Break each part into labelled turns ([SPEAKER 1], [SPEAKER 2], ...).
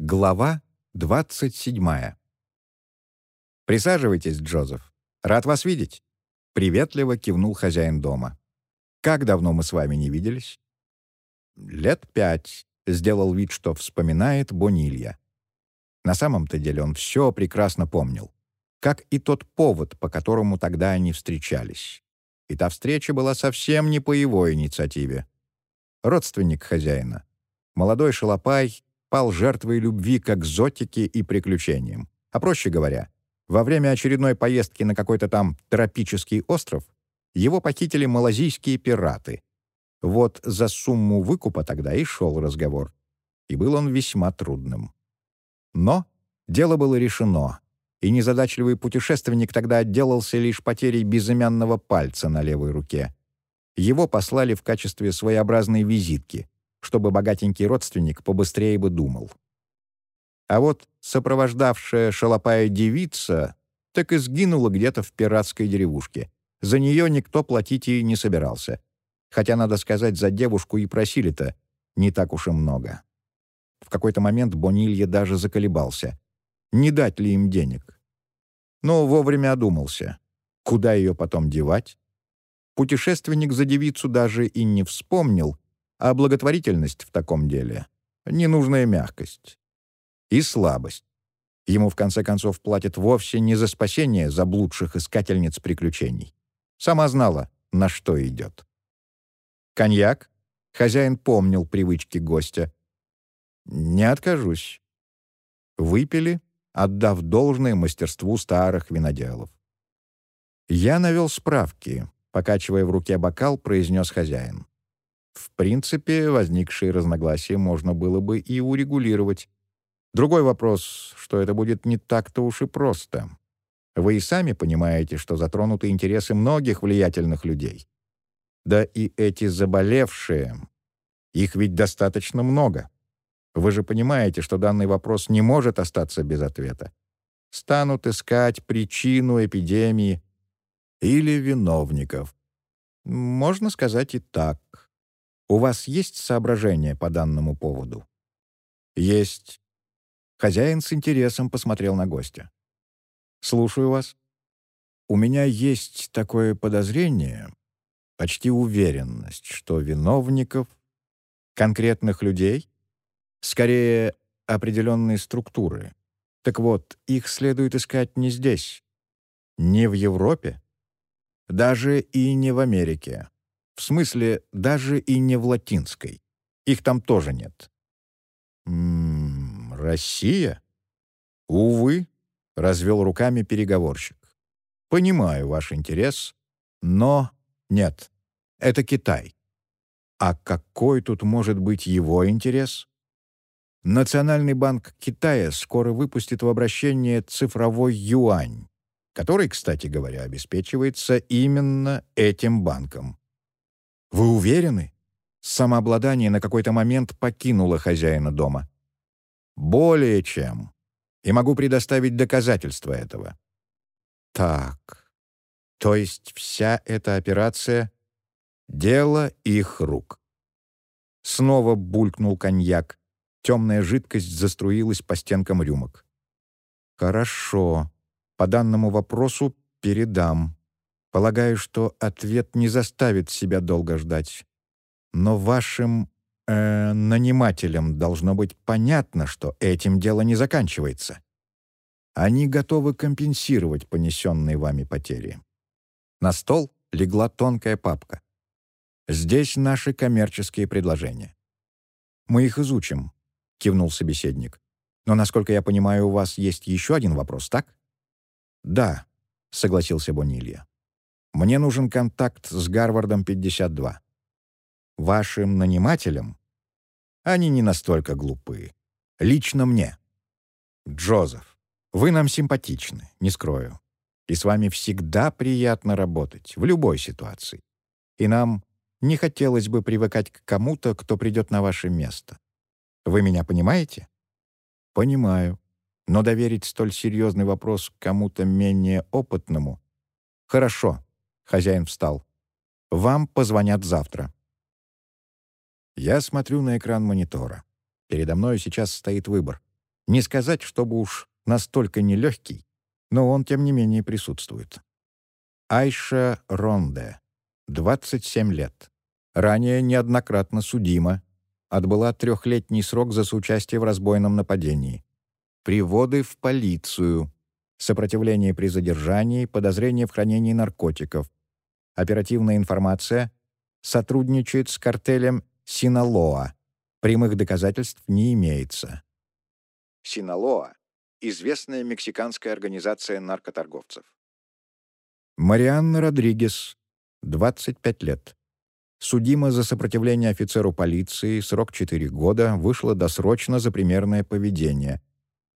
[SPEAKER 1] Глава 27. «Присаживайтесь, Джозеф. Рад вас видеть», — приветливо кивнул хозяин дома. «Как давно мы с вами не виделись?» «Лет пять», — сделал вид, что вспоминает Бонилья. На самом-то деле он все прекрасно помнил, как и тот повод, по которому тогда они встречались. И та встреча была совсем не по его инициативе. Родственник хозяина, молодой шалопай, пал жертвой любви к экзотике и приключениям. А проще говоря, во время очередной поездки на какой-то там тропический остров его похитили малазийские пираты. Вот за сумму выкупа тогда и шел разговор. И был он весьма трудным. Но дело было решено, и незадачливый путешественник тогда отделался лишь потерей безымянного пальца на левой руке. Его послали в качестве своеобразной визитки — чтобы богатенький родственник побыстрее бы думал. А вот сопровождавшая шалопая девица так и сгинула где-то в пиратской деревушке. За нее никто платить и не собирался. Хотя, надо сказать, за девушку и просили-то не так уж и много. В какой-то момент Бонилье даже заколебался. Не дать ли им денег? Но вовремя одумался. Куда ее потом девать? Путешественник за девицу даже и не вспомнил, а благотворительность в таком деле — ненужная мягкость. И слабость. Ему, в конце концов, платят вовсе не за спасение заблудших искательниц приключений. Сама знала, на что идет. Коньяк? Хозяин помнил привычки гостя. Не откажусь. Выпили, отдав должное мастерству старых виноделов. Я навел справки, покачивая в руке бокал, произнес хозяин. В принципе, возникшие разногласия можно было бы и урегулировать. Другой вопрос, что это будет не так-то уж и просто. Вы и сами понимаете, что затронуты интересы многих влиятельных людей. Да и эти заболевшие, их ведь достаточно много. Вы же понимаете, что данный вопрос не может остаться без ответа. Станут искать причину эпидемии или виновников. Можно сказать и так. У вас есть соображения по данному поводу? Есть. Хозяин с интересом посмотрел на гостя. Слушаю вас. У меня есть такое подозрение, почти уверенность, что виновников, конкретных людей, скорее определенные структуры. Так вот, их следует искать не здесь, не в Европе, даже и не в Америке. В смысле, даже и не в латинской. Их там тоже нет. «М -м, Россия? Увы, развел руками переговорщик. Понимаю ваш интерес, но нет, это Китай. А какой тут может быть его интерес? Национальный банк Китая скоро выпустит в обращение цифровой юань, который, кстати говоря, обеспечивается именно этим банком. «Вы уверены?» Самообладание на какой-то момент покинуло хозяина дома. «Более чем. И могу предоставить доказательства этого». «Так. То есть вся эта операция — дело их рук». Снова булькнул коньяк. Темная жидкость заструилась по стенкам рюмок. «Хорошо. По данному вопросу передам. Полагаю, что ответ не заставит себя долго ждать. Но вашим э, нанимателям должно быть понятно, что этим дело не заканчивается. Они готовы компенсировать понесенные вами потери. На стол легла тонкая папка. Здесь наши коммерческие предложения. Мы их изучим, кивнул собеседник. Но, насколько я понимаю, у вас есть еще один вопрос, так? Да, согласился Бонилья. Мне нужен контакт с Гарвардом 52. Вашим нанимателям? Они не настолько глупы. Лично мне. Джозеф, вы нам симпатичны, не скрою. И с вами всегда приятно работать, в любой ситуации. И нам не хотелось бы привыкать к кому-то, кто придет на ваше место. Вы меня понимаете? Понимаю. Но доверить столь серьезный вопрос кому-то менее опытному — хорошо. Хозяин встал. «Вам позвонят завтра». Я смотрю на экран монитора. Передо мной сейчас стоит выбор. Не сказать, чтобы уж настолько нелегкий, но он, тем не менее, присутствует. Айша Ронде, 27 лет. Ранее неоднократно судима. Отбыла трехлетний срок за соучастие в разбойном нападении. Приводы в полицию. Сопротивление при задержании, подозрение в хранении наркотиков. Оперативная информация. Сотрудничает с картелем Синалоа. Прямых доказательств не имеется. Синалоа — известная мексиканская организация наркоторговцев. Марианна Родригес, 25 лет. Судима за сопротивление офицеру полиции, срок 4 года, вышла досрочно за примерное поведение.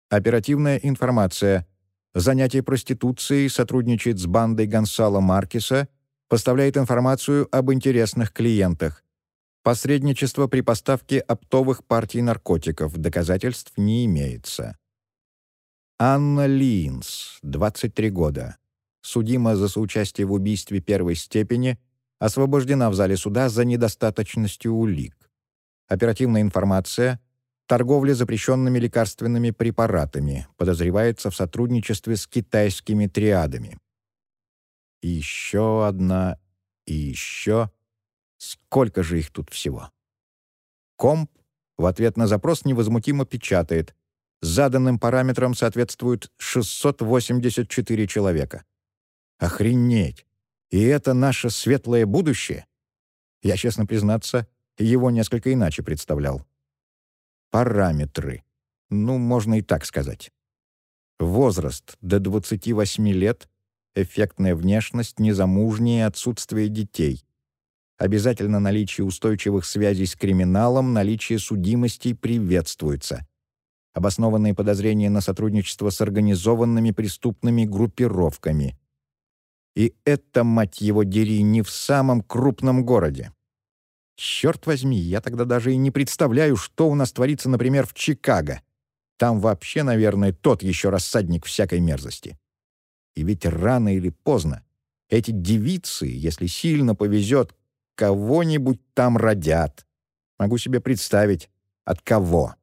[SPEAKER 1] Оперативная информация. Занятие проституцией, сотрудничает с бандой Гонсало Маркеса, поставляет информацию об интересных клиентах. Посредничество при поставке оптовых партий наркотиков. Доказательств не имеется. Анна Линс, 23 года. Судима за соучастие в убийстве первой степени — освобождена в зале суда за недостаточностью улик. Оперативная информация — торговля запрещенными лекарственными препаратами, подозревается в сотрудничестве с китайскими триадами. Еще одна, и еще. Сколько же их тут всего? Комп в ответ на запрос невозмутимо печатает. Заданным параметрам соответствуют 684 человека. Охренеть! И это наше светлое будущее? Я, честно признаться, его несколько иначе представлял. Параметры. Ну, можно и так сказать. Возраст до 28 лет, эффектная внешность, незамужнее, отсутствие детей. Обязательно наличие устойчивых связей с криминалом, наличие судимостей приветствуется. Обоснованные подозрения на сотрудничество с организованными преступными группировками. И это, мать его, дери, не в самом крупном городе. Черт возьми, я тогда даже и не представляю, что у нас творится, например, в Чикаго. Там вообще, наверное, тот еще рассадник всякой мерзости. И ведь рано или поздно эти девицы, если сильно повезет, кого-нибудь там родят. Могу себе представить, от кого.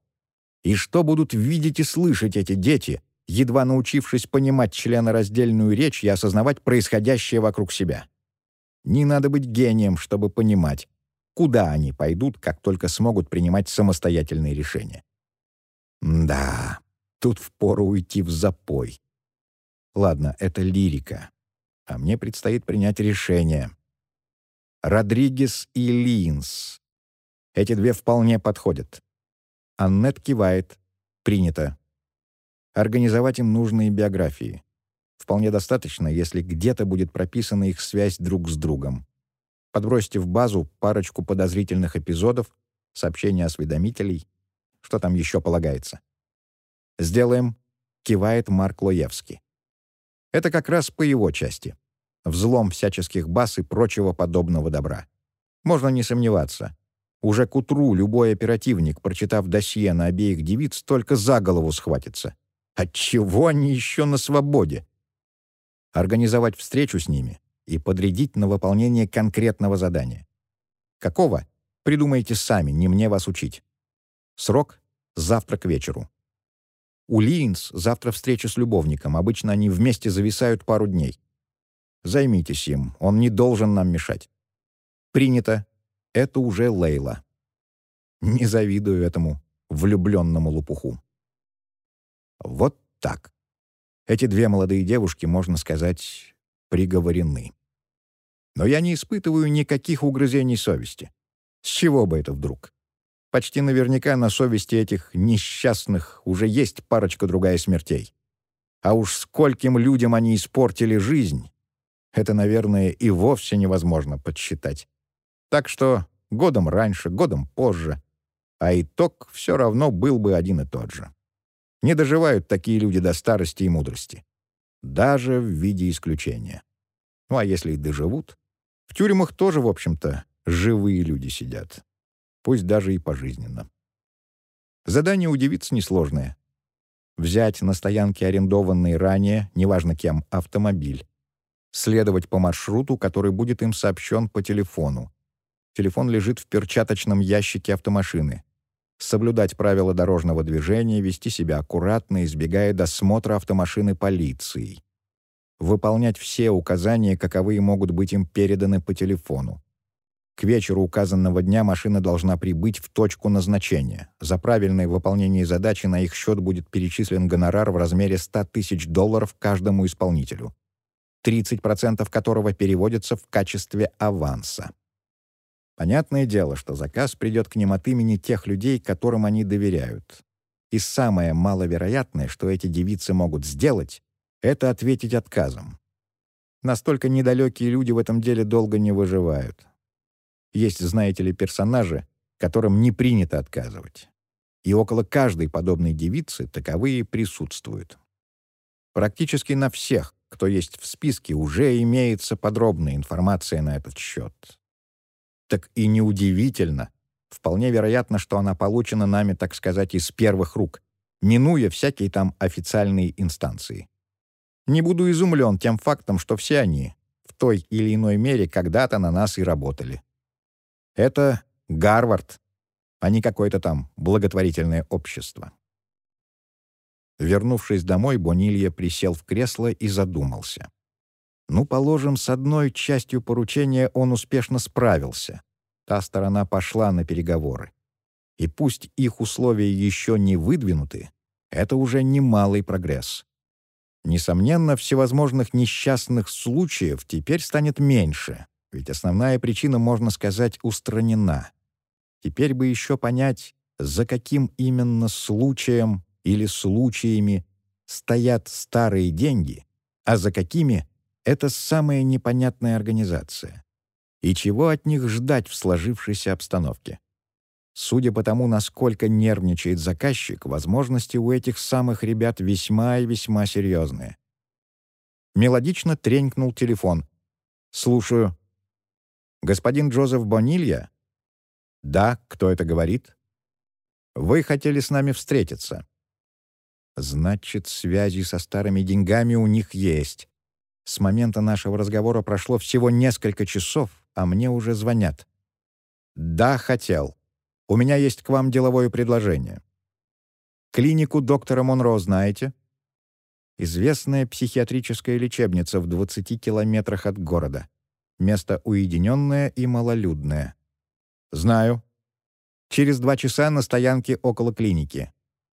[SPEAKER 1] И что будут видеть и слышать эти дети, едва научившись понимать членораздельную речь и осознавать происходящее вокруг себя. Не надо быть гением, чтобы понимать, куда они пойдут, как только смогут принимать самостоятельные решения. Да, тут впору уйти в запой. Ладно, это лирика. А мне предстоит принять решение. Родригес и Линс. Эти две вполне подходят. Аннет кивает. Принято организовать им нужные биографии. Вполне достаточно, если где-то будет прописана их связь друг с другом. Подбросьте в базу парочку подозрительных эпизодов, сообщения осведомителей, что там еще полагается. «Сделаем», — кивает Марк Лоевский. Это как раз по его части. Взлом всяческих баз и прочего подобного добра. Можно не сомневаться. Уже к утру любой оперативник, прочитав досье на обеих девиц, только за голову схватится. Отчего они еще на свободе? Организовать встречу с ними и подрядить на выполнение конкретного задания. Какого? Придумайте сами, не мне вас учить. Срок — завтра к вечеру. У Линс завтра встреча с любовником. Обычно они вместе зависают пару дней. Займитесь им, он не должен нам мешать. Принято. Это уже Лейла. Не завидую этому влюбленному лопуху. Вот так. Эти две молодые девушки, можно сказать, приговорены. Но я не испытываю никаких угрызений совести. С чего бы это вдруг? Почти наверняка на совести этих несчастных уже есть парочка-другая смертей. А уж скольким людям они испортили жизнь, это, наверное, и вовсе невозможно подсчитать. Так что годом раньше, годом позже, а итог все равно был бы один и тот же. Не доживают такие люди до старости и мудрости. Даже в виде исключения. Ну а если и доживут, в тюрьмах тоже, в общем-то, живые люди сидят. Пусть даже и пожизненно. Задание удивиться несложное. Взять на стоянке арендованный ранее, неважно кем, автомобиль. Следовать по маршруту, который будет им сообщен по телефону. Телефон лежит в перчаточном ящике автомашины. соблюдать правила дорожного движения, вести себя аккуратно, избегая досмотра автомашины полицией, выполнять все указания, каковые могут быть им переданы по телефону. К вечеру указанного дня машина должна прибыть в точку назначения. За правильное выполнение задачи на их счет будет перечислен гонорар в размере 100 тысяч долларов каждому исполнителю, 30% которого переводятся в качестве аванса. Понятное дело, что заказ придет к ним от имени тех людей, которым они доверяют. И самое маловероятное, что эти девицы могут сделать, это ответить отказом. Настолько недалекие люди в этом деле долго не выживают. Есть, знаете ли, персонажи, которым не принято отказывать. И около каждой подобной девицы таковые присутствуют. Практически на всех, кто есть в списке, уже имеется подробная информация на этот счет так и неудивительно. Вполне вероятно, что она получена нами, так сказать, из первых рук, минуя всякие там официальные инстанции. Не буду изумлен тем фактом, что все они в той или иной мере когда-то на нас и работали. Это Гарвард, а не какое-то там благотворительное общество. Вернувшись домой, Бонилья присел в кресло и задумался. Ну, положим, с одной частью поручения он успешно справился. Та сторона пошла на переговоры. И пусть их условия еще не выдвинуты, это уже немалый прогресс. Несомненно, всевозможных несчастных случаев теперь станет меньше, ведь основная причина, можно сказать, устранена. Теперь бы еще понять, за каким именно случаем или случаями стоят старые деньги, а за какими это самая непонятная организация. И чего от них ждать в сложившейся обстановке? Судя по тому, насколько нервничает заказчик, возможности у этих самых ребят весьма и весьма серьезные. Мелодично тренькнул телефон. «Слушаю». «Господин Джозеф Бонилья?» «Да, кто это говорит?» «Вы хотели с нами встретиться». «Значит, связи со старыми деньгами у них есть. С момента нашего разговора прошло всего несколько часов, а мне уже звонят. «Да, хотел. У меня есть к вам деловое предложение. Клинику доктора Монро знаете?» Известная психиатрическая лечебница в 20 километрах от города. Место уединенное и малолюдное. «Знаю. Через два часа на стоянке около клиники.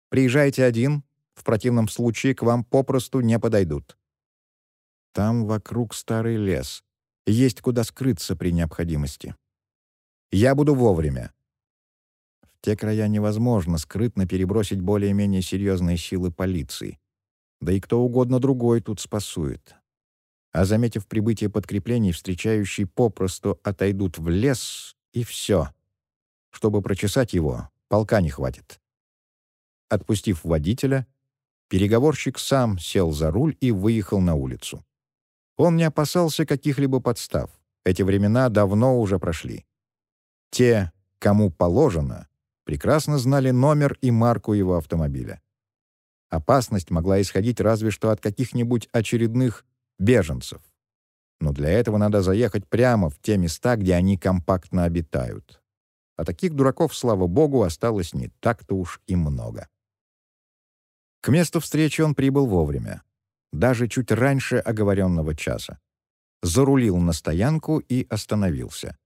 [SPEAKER 1] Приезжайте один, в противном случае к вам попросту не подойдут. Там вокруг старый лес. Есть куда скрыться при необходимости. Я буду вовремя. В те края невозможно скрытно перебросить более-менее серьезные силы полиции. Да и кто угодно другой тут спасует. А заметив прибытие подкреплений, встречающие попросту отойдут в лес, и все. Чтобы прочесать его, полка не хватит. Отпустив водителя, переговорщик сам сел за руль и выехал на улицу. Он не опасался каких-либо подстав. Эти времена давно уже прошли. Те, кому положено, прекрасно знали номер и марку его автомобиля. Опасность могла исходить разве что от каких-нибудь очередных беженцев. Но для этого надо заехать прямо в те места, где они компактно обитают. А таких дураков, слава богу, осталось не так-то уж и много. К месту встречи он прибыл вовремя даже чуть раньше оговоренного часа. Зарулил на стоянку и остановился.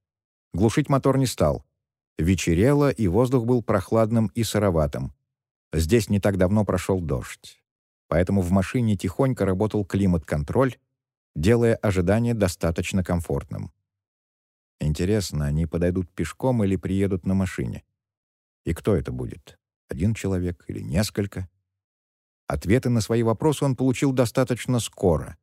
[SPEAKER 1] Глушить мотор не стал. Вечерело, и воздух был прохладным и сыроватым. Здесь не так давно прошел дождь. Поэтому в машине тихонько работал климат-контроль, делая ожидание достаточно комфортным. Интересно, они подойдут пешком или приедут на машине? И кто это будет? Один человек или несколько? Ответы на свои вопросы он получил достаточно скоро.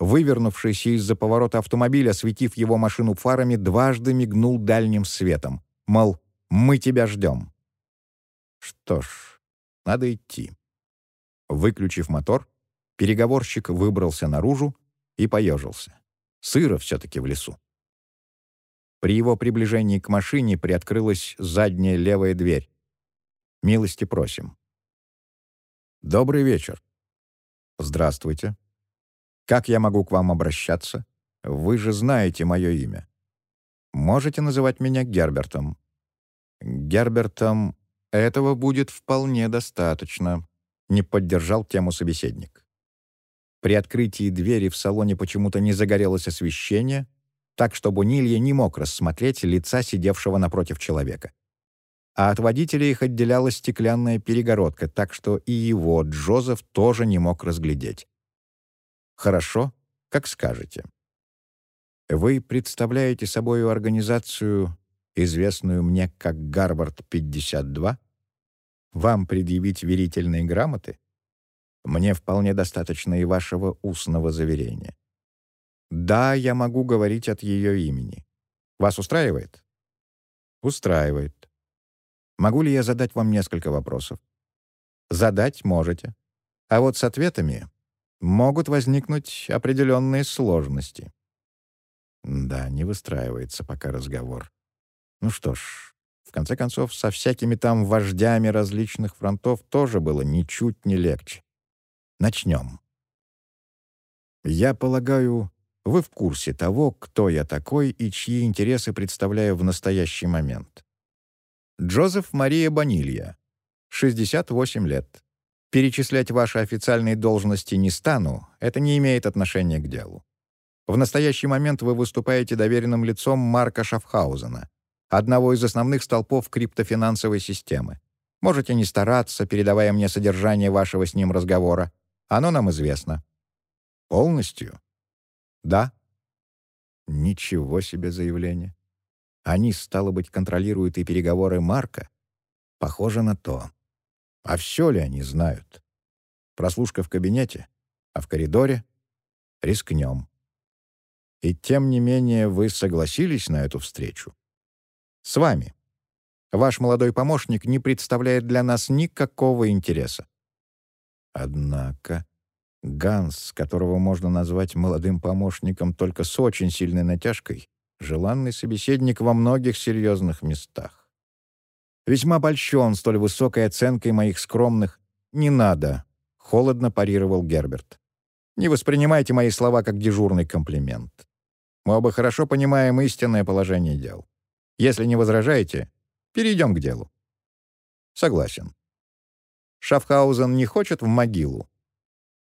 [SPEAKER 1] Вывернувшийся из-за поворота автомобиля, осветив его машину фарами, дважды мигнул дальним светом. Мол, мы тебя ждем. Что ж, надо идти. Выключив мотор, переговорщик выбрался наружу и поежился. Сыро все-таки в лесу. При его приближении к машине приоткрылась задняя левая дверь. «Милости просим». «Добрый вечер». «Здравствуйте. Как я могу к вам обращаться? Вы же знаете мое имя. Можете называть меня Гербертом». «Гербертом Этого будет вполне достаточно, не поддержал тему собеседник. При открытии двери в салоне почему-то не загорелось освещение, так что Бунилья не мог рассмотреть лица сидевшего напротив человека. А от водителя их отделяла стеклянная перегородка, так что и его Джозеф тоже не мог разглядеть. «Хорошо, как скажете». Вы представляете собой организацию, известную мне как Гарвард-52? Вам предъявить верительные грамоты? Мне вполне достаточно и вашего устного заверения. Да, я могу говорить от ее имени. Вас устраивает? Устраивает. Могу ли я задать вам несколько вопросов? Задать можете. А вот с ответами могут возникнуть определенные сложности. Да, не выстраивается пока разговор. Ну что ж, конце концов, со всякими там вождями различных фронтов тоже было ничуть не легче. Начнем. Я полагаю, вы в курсе того, кто я такой и чьи интересы представляю в настоящий момент. Джозеф Мария Банилья, 68 лет. Перечислять ваши официальные должности не стану, это не имеет отношения к делу. В настоящий момент вы выступаете доверенным лицом Марка Шафхаузена, одного из основных столпов криптофинансовой системы. Можете не стараться, передавая мне содержание вашего с ним разговора. Оно нам известно». «Полностью?» «Да». «Ничего себе заявление. Они, стало быть, контролируют и переговоры Марка? Похоже на то. А все ли они знают? Прослушка в кабинете, а в коридоре? Рискнем. И тем не менее вы согласились на эту встречу?» С вами. Ваш молодой помощник не представляет для нас никакого интереса. Однако Ганс, которого можно назвать молодым помощником только с очень сильной натяжкой, желанный собеседник во многих серьезных местах. Весьма польщен столь высокой оценкой моих скромных «не надо», — холодно парировал Герберт. «Не воспринимайте мои слова как дежурный комплимент. Мы оба хорошо понимаем истинное положение дел. Если не возражаете, перейдем к делу. Согласен. Шафхаузен не хочет в могилу.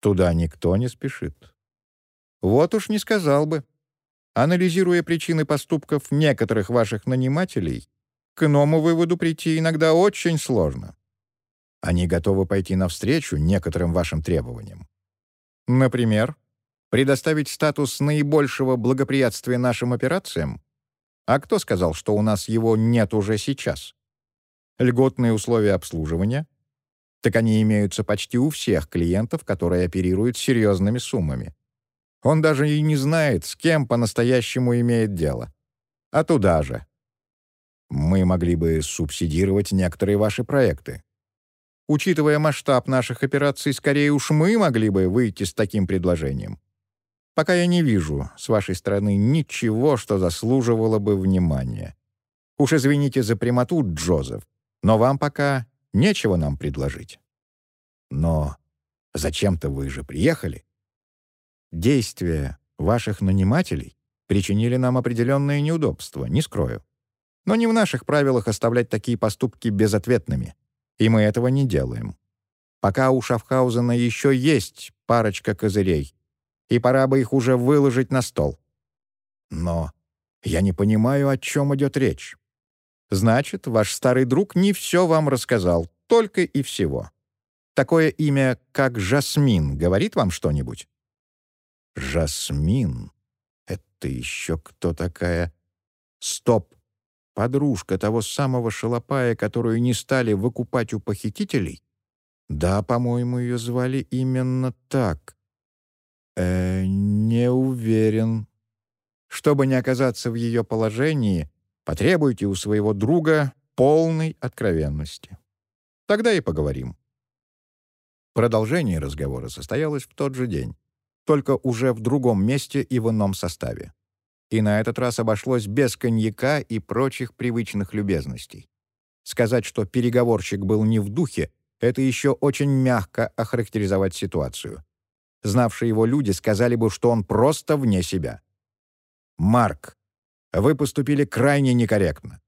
[SPEAKER 1] Туда никто не спешит. Вот уж не сказал бы. Анализируя причины поступков некоторых ваших нанимателей, к иному выводу прийти иногда очень сложно. Они готовы пойти навстречу некоторым вашим требованиям. Например, предоставить статус наибольшего благоприятствия нашим операциям а кто сказал, что у нас его нет уже сейчас? Льготные условия обслуживания? Так они имеются почти у всех клиентов, которые оперируют серьезными суммами. Он даже и не знает, с кем по-настоящему имеет дело. А туда же. Мы могли бы субсидировать некоторые ваши проекты. Учитывая масштаб наших операций, скорее уж мы могли бы выйти с таким предложением. Пока я не вижу с вашей стороны ничего, что заслуживало бы внимания. Уж извините за прямоту, Джозеф, но вам пока нечего нам предложить. Но зачем-то вы же приехали. Действия ваших нанимателей причинили нам определенные неудобства, не скрою. Но не в наших правилах оставлять такие поступки безответными, и мы этого не делаем. Пока у Шафхаузена еще есть парочка козырей, и пора бы их уже выложить на стол. Но я не понимаю, о чем идет речь. Значит, ваш старый друг не все вам рассказал, только и всего. Такое имя, как Жасмин, говорит вам что-нибудь? Жасмин? Это еще кто такая? Стоп! Подружка того самого шалопая, которую не стали выкупать у похитителей? Да, по-моему, ее звали именно так. Э, не уверен. Чтобы не оказаться в ее положении, потребуйте у своего друга полной откровенности. Тогда и поговорим. Продолжение разговора состоялось в тот же день, только уже в другом месте и в ином составе. И на этот раз обошлось без коньяка и прочих привычных любезностей. Сказать, что переговорщик был не в духе, это еще очень мягко охарактеризовать ситуацию. Знавшие его люди сказали бы, что он просто вне себя. «Марк, вы поступили крайне некорректно.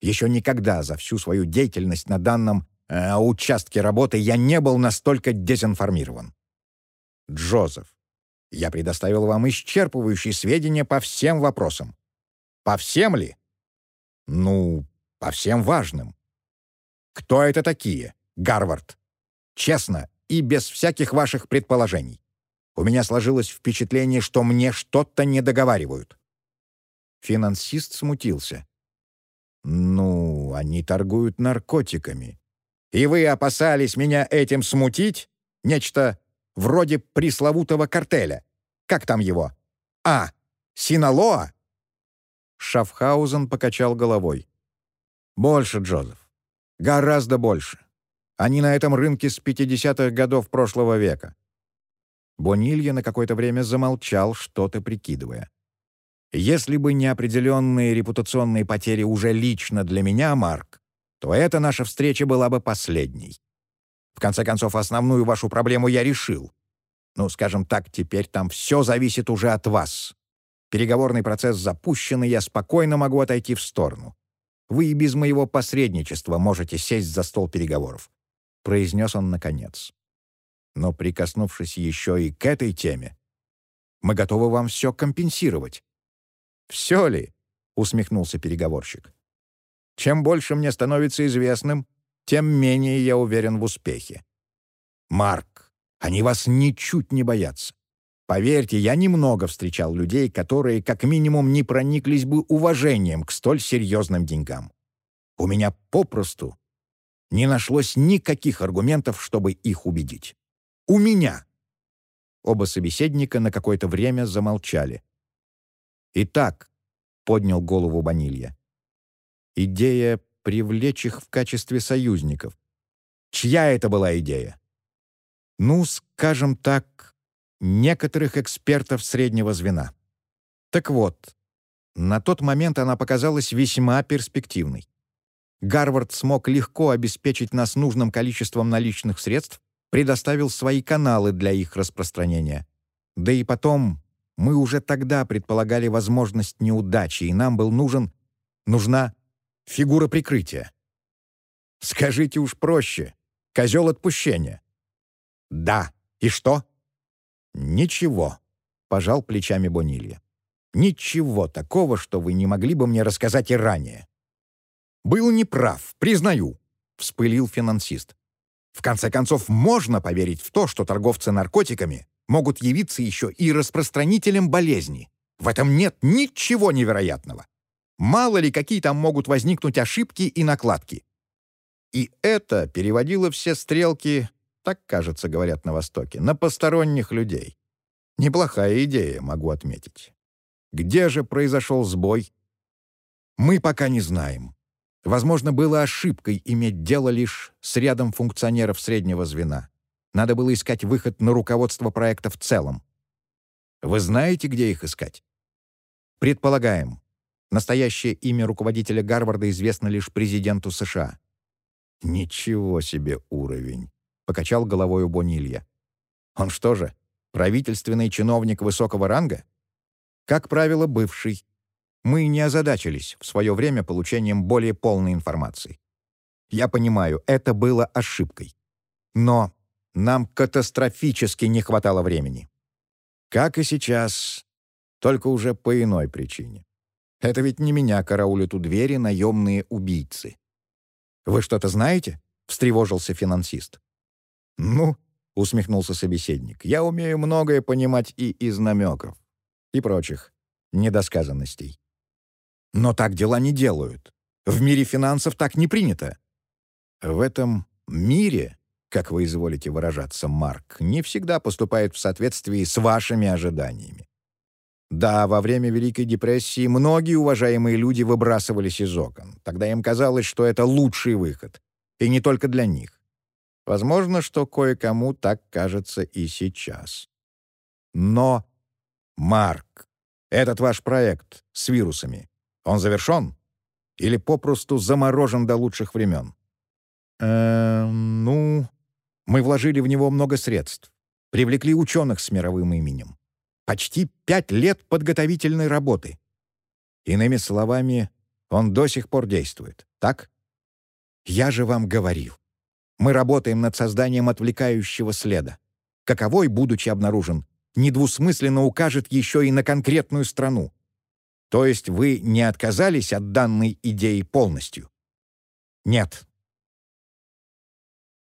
[SPEAKER 1] Еще никогда за всю свою деятельность на данном э, участке работы я не был настолько дезинформирован. Джозеф, я предоставил вам исчерпывающие сведения по всем вопросам. По всем ли? Ну, по всем важным. Кто это такие? Гарвард. Честно и без всяких ваших предположений. У меня сложилось впечатление, что мне что-то не договаривают. Финансист смутился. «Ну, они торгуют наркотиками. И вы опасались меня этим смутить? Нечто вроде пресловутого картеля. Как там его? А, Синалоа?» Шафхаузен покачал головой. «Больше, Джозеф. Гораздо больше. Они на этом рынке с 50-х годов прошлого века». Бонилья на какое-то время замолчал, что-то прикидывая. Если бы не определенные репутационные потери уже лично для меня, Марк, то эта наша встреча была бы последней. В конце концов, основную вашу проблему я решил. Ну, скажем так, теперь там все зависит уже от вас. Переговорный процесс запущен, и я спокойно могу отойти в сторону. Вы и без моего посредничества можете сесть за стол переговоров», — произнес он наконец. «Но прикоснувшись еще и к этой теме, мы готовы вам все компенсировать. «Все ли?» — усмехнулся переговорщик. «Чем больше мне становится известным, тем менее я уверен в успехе. Марк, они вас ничуть не боятся. Поверьте, я немного встречал людей, которые как минимум не прониклись бы уважением к столь серьезным деньгам. У меня попросту не нашлось никаких аргументов, чтобы их убедить. У меня!» Оба собеседника на какое-то время замолчали. «Итак», — поднял голову Банилья, — «идея привлечь их в качестве союзников. Чья это была идея?» «Ну, скажем так, некоторых экспертов среднего звена. Так вот, на тот момент она показалась весьма перспективной. Гарвард смог легко обеспечить нас нужным количеством наличных средств, предоставил свои каналы для их распространения. Да и потом мы уже тогда предполагали возможность неудачи, и нам был нужен... нужна фигура прикрытия. Скажите уж проще. Козел отпущения. Да. И что? Ничего. Пожал плечами Бонилья. Ничего такого, что вы не могли бы мне рассказать и ранее. Был неправ, признаю, вспылил финансист. В конце концов, можно поверить в то, что торговцы наркотиками могут явиться еще и распространителем болезни. В этом нет ничего невероятного. Мало ли, какие там могут возникнуть ошибки и накладки. И это переводило все стрелки, так, кажется, говорят на Востоке, на посторонних людей. Неплохая идея, могу отметить. Где же произошел сбой? Мы пока не знаем. Возможно, было ошибкой иметь дело лишь с рядом функционеров среднего звена. Надо было искать выход на руководство проекта в целом. Вы знаете, где их искать? Предполагаем. Настоящее имя руководителя Гарварда известно лишь президенту США. «Ничего себе уровень!» — покачал головой Бонилья. «Он что же, правительственный чиновник высокого ранга?» «Как правило, бывший. Мы не озадачились в свое время получением более полной информации. Я понимаю, это было ошибкой. Но нам катастрофически не хватало времени. Как и сейчас, только уже по иной причине. Это ведь не меня караулят у двери наемные убийцы. «Вы что-то знаете?» — встревожился финансист. «Ну», — усмехнулся собеседник, «я умею многое понимать и из намеков, и прочих недосказанностей. Но так дела не делают. В мире финансов так не принято. В этом мире как вы изволите выражаться, Марк, не всегда поступает в соответствии с вашими ожиданиями. Да, во время Великой депрессии многие уважаемые люди выбрасывались из окон. Тогда им казалось, что это лучший выход. И не только для них. Возможно, что кое-кому так кажется и сейчас. Но, Марк, этот ваш проект с вирусами, он завершен? Или попросту заморожен до лучших времен? Э, ну, мы вложили в него много средств, привлекли ученых с мировым именем. Почти пять лет подготовительной работы. Иными словами, он до сих пор действует. так? Я же вам говорил. Мы работаем над созданием отвлекающего следа. Каковой, будучи обнаружен, недвусмысленно укажет еще и на конкретную страну. То есть вы не отказались от данной идеи полностью? Нет.